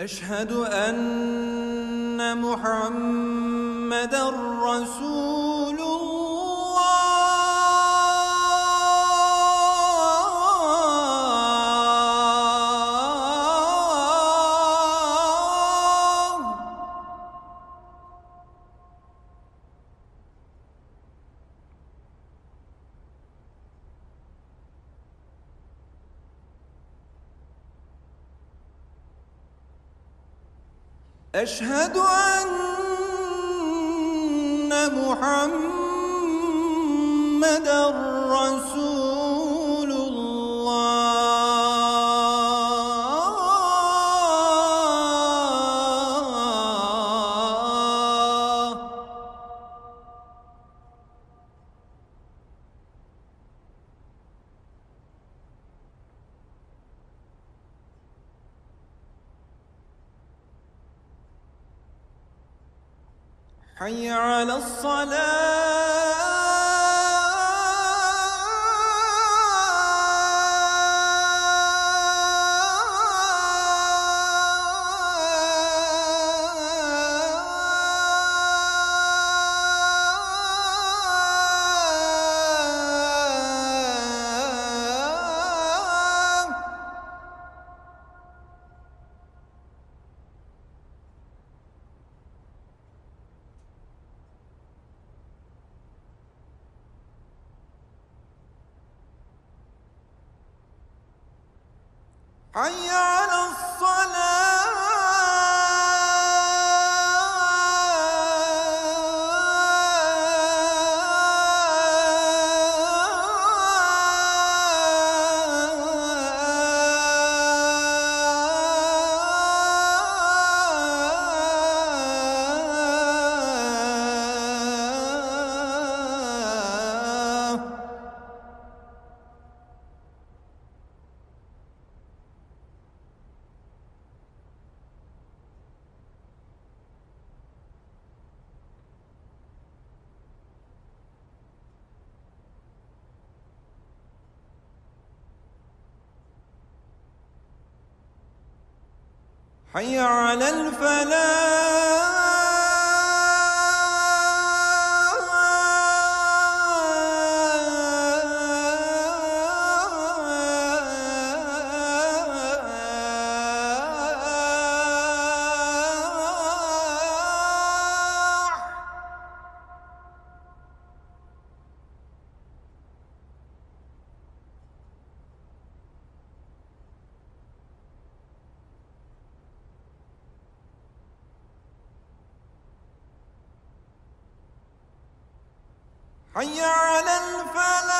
أشهد أن محمدا رسول أشهد أن محمدا رسول حي على الصلاة. حي على حي على الفلاح. حي على الفلاح.